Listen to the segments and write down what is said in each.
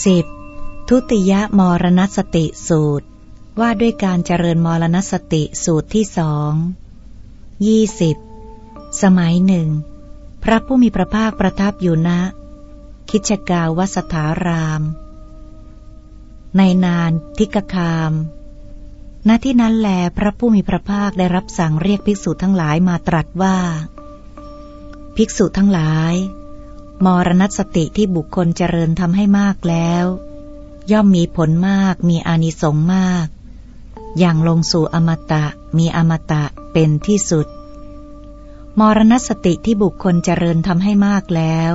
10. ทุติยมรณสติสูตร ว่าด้วยการเจริญมรณสติสูตรที่สองยี่สิบสมัยหนึ่ง พระผู้มีพระภาคประทับอยู่ณคิชกาวัสถาราม ในนานทิกคามณที่นั้นแลพระผู้มีพระภาคได้รับสั่งเรียกภิกษุทั้งหลายมาตรัสว่า ภิกษุทั้งหลาย มรณสติที่บุคคลเจริญทำให้มากแล้ว ย่อมมีผลมากมีอานิสงส์มาก อย่างลงสู่อมตะมีอมตะเป็นที่สุด มรณสติที่บุคคลเจริญทำให้มากแล้ว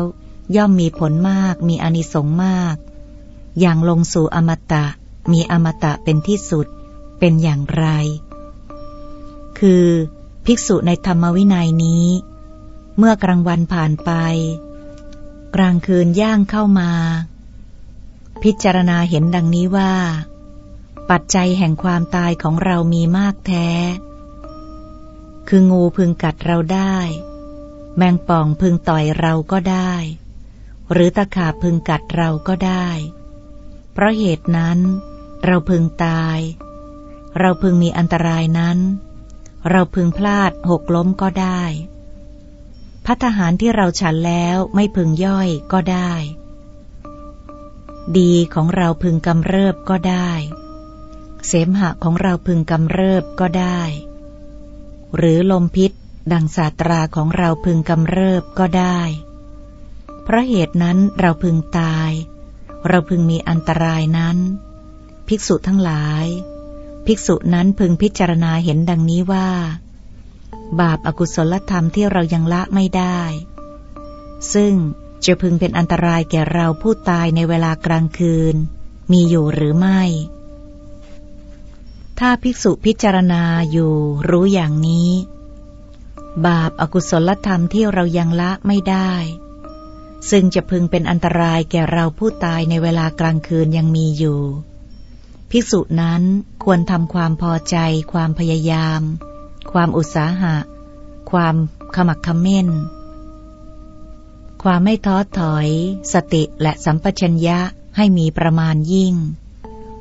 ย่อมมีผลมากมีอานิสงส์มาก อย่างลงสู่อมตะมีอมตะเป็นที่สุด เป็นอย่างไร คือ ภิกษุในธรรมวินัยนี้ เมื่อกลางวันผ่านไป กลางคืนย่างเข้ามา พิจารณาเห็นดังนี้ว่า ปัจจัยแห่งความตายของเรามีมากแท้ คืองูพึงกัดเราได้ แมงป่องพึงต่อยเราก็ได้ หรือตะขาบพึงกัดเราก็ได้ เพราะเหตุนั้นเราพึงตาย เราพึงมีอันตรายนั้น เราพึงพลาดหกล้มก็ได้ พัฒหารที่เราฉันแล้วไม่พึงย่อยก็ได้ ดีของเราพึงกำเริบก็ได้ เสมหะของเราพึงกำเริบก็ได้ หรือลมพิษดังศาตราของเราพึงกำเริบก็ได้ เพราะเหตุนั้นเราพึงตาย เราพึงมีอันตรายนั้น ภิกษุทั้งหลาย ภิกษุนั้นพึงพิจารณาเห็นดังนี้ว่า บาปอากุศลธรรมที่เรายังละไม่ได้ ซึ่งจะพึงเป็นอันตรายแก่เราผู้ตายในเวลากลางคืน มีอยู่หรือไม่ ถ้าภิกษุพิจารณาอยู่รู้อย่างนี้ บาปอากุศลธรรมที่เรายังละไม่ได้ ซึ่งจะพึงเป็นอันตรายแก่เราผู้ตายในเวลากลางคืนยังมีอยู่ ภิกษุนั้นควรทำความพอใจความพยายาม ความอุตสาหะ ความขมักขม้น ความไม่ท้อถอย สติและสัมปชัญญะให้มีประมาณยิ่ง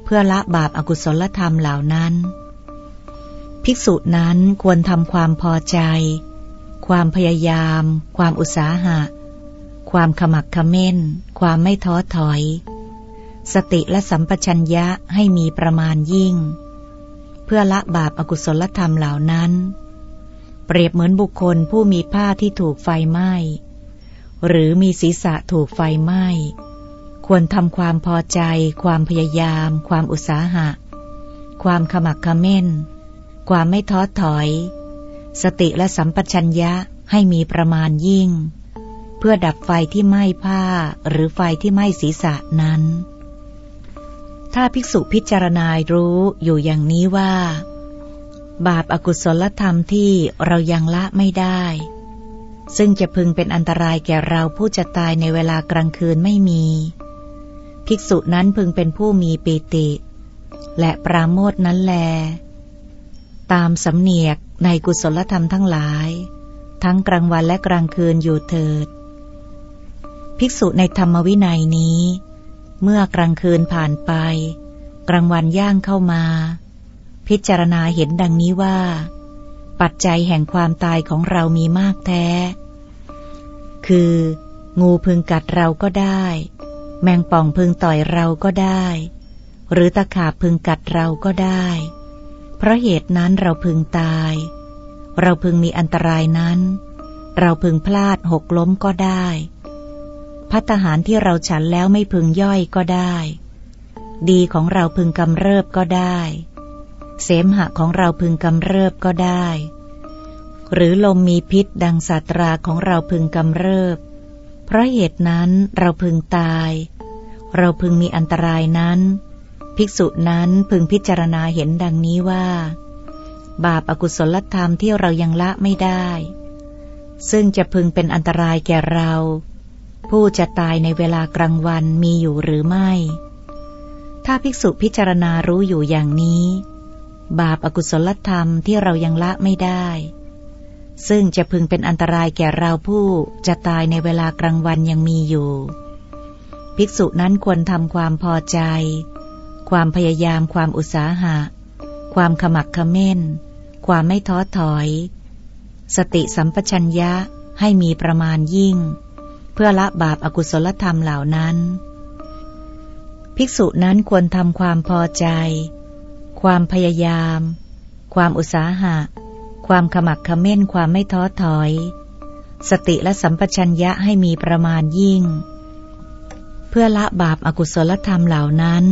เพื่อละบาปอากุศลธรรมเหล่านั้น ภิกษุนั้นควรทำความพอใจ ความพยายาม ความอุตสาหะ ความขมักขม้น ความไม่ท้อถอย สติและสัมปชัญญะให้มีประมาณยิ่ง เพื่อละบาปอากุศลธรรมเหล่านั้น เปรียบเหมือนบุคคลผู้มีผ้าที่ถูกไฟไหม้ หรือมีศีรษะถูกไฟไหม้ ควรทำความพอใจ ความพยายาม ความอุตสาหะ ความขมักขม้น ความไม่ท้อถอย สติและสัมปชัญญะให้มีประมาณยิ่ง เพื่อดับไฟที่ไหม้ผ้าหรือไฟที่ไหม้ศีรษะนั้น ถ้าภิกษุพิจารณารู้อยู่อย่างนี้ว่า บาปอากุศลธรรมที่เรายังละไม่ได้ ซึ่งจะพึงเป็นอันตรายแก่เราผู้จะตายในเวลากลางคืนไม่มี ภิกษุนั้นพึงเป็นผู้มีปีติ และปราโมทนั้นแล ตามสำเนียกในกุศลธรรมทั้งหลาย ทั้งกลางวันและกลางคืนอยู่เถิด ภิกษุในธรรมวินัยนี้ เมื่อกลางคืนผ่านไป กลางวันย่างเข้ามา พิจารณาเห็นดังนี้ว่า ปัจจัยแห่งความตายของเรามีมากแท้ คือ งูพึงกัดเราก็ได้ แมงป่องพึงต่อยเราก็ได้ หรือตะขาบพึงกัดเราก็ได้ เพราะเหตุนั้นเราพึงตาย เราพึงมีอันตรายนั้น เราพึงพลาดหกล้มก็ได้ พัตหารที่เราฉันแล้วไม่พึงย่อยก็ได้ ดีของเราพึงกำเริบก็ได้ เสมหะของเราพึงกำเริบก็ได้ หรือลมมีพิษดังสัตราของเราพึงกำเริบ เพราะเหตุนั้นเราพึงตาย เราพึงมีอันตรายนั้น ภิกษุนั้นพึงพิจารณาเห็นดังนี้ว่า บาปอากุศลธรรมที่เรายังละไม่ได้ ซึ่งจะพึงเป็นอันตรายแก่เรา ผู้จะตายในเวลากลางวันมีอยู่หรือไม่ ถ้าภิกษุพิจารณารู้อยู่อย่างนี้ บาปอากุศลธรรมที่เรายังละไม่ได้ ซึ่งจะพึงเป็นอันตรายแก่เราผู้จะตายในเวลากลางวันยังมีอยู่ ภิกษุนั้นควรทำความพอใจ ความพยายามความอุตสาหะ ความขมักขม้น ความไม่ท้อถอย สติสัมปชัญญะให้มีประมาณยิ่ง เพื่อละบาปอากุศลธรรมเหล่านั้น ภิกษุนั้นควรทำความพอใจ ความพยายาม ความอุตสาหะ ความขมักขม้นความไม่ท้อถอย สติและสัมปชัญญะให้มีประมาณยิ่ง เพื่อละบาปอากุศลธรรมเหล่านั้น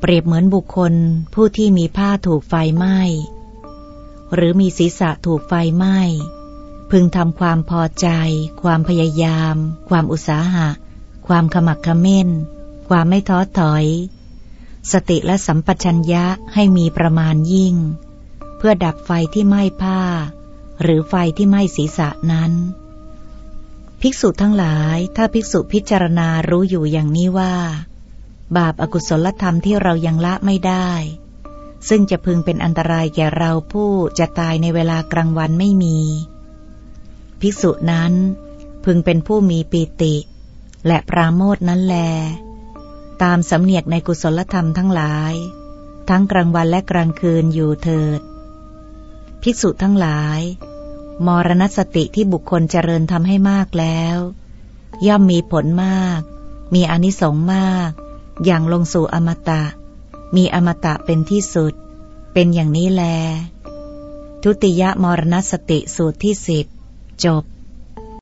เปรียบเหมือนบุคคลผู้ที่มีผ้าถูกไฟไหม้หรือมีศีรษะถูกไฟไหม้ พึงทำความพอใจ ความพยายาม ความอุตสาหะ ความขมักขม้น ความไม่ท้อถอย สติและสัมปชัญญะให้มีประมาณยิ่ง เพื่อดับไฟที่ไหม้ผ้า หรือไฟที่ไหม้ศีรษะนั้น ภิกษุทั้งหลายถ้าภิกษุพิจารณารู้อยู่อย่างนี้ว่า บาปอากุศลธรรมที่เรายังละไม่ได้ ซึ่งจะพึงเป็นอันตรายแก่เราผู้จะตายในเวลากลางวันไม่มี ภิกษุนั้น พึงเป็นผู้มีปีติ และปราโมทนั้นแล ตามสำเนียกในกุศลธรรมทั้งหลาย ทั้งกลางวันและกลางคืนอยู่เถิด ภิกษุทั้งหลาย มรณสติที่บุคคลเจริญทำให้มากแล้ว ย่อมมีผลมาก มีอนิสงส์มาก อย่างลงสู่อมตะ มีอมตะเป็นที่สุด เป็นอย่างนี้แลทุติยมรณสติสูตรที่สิบ จบ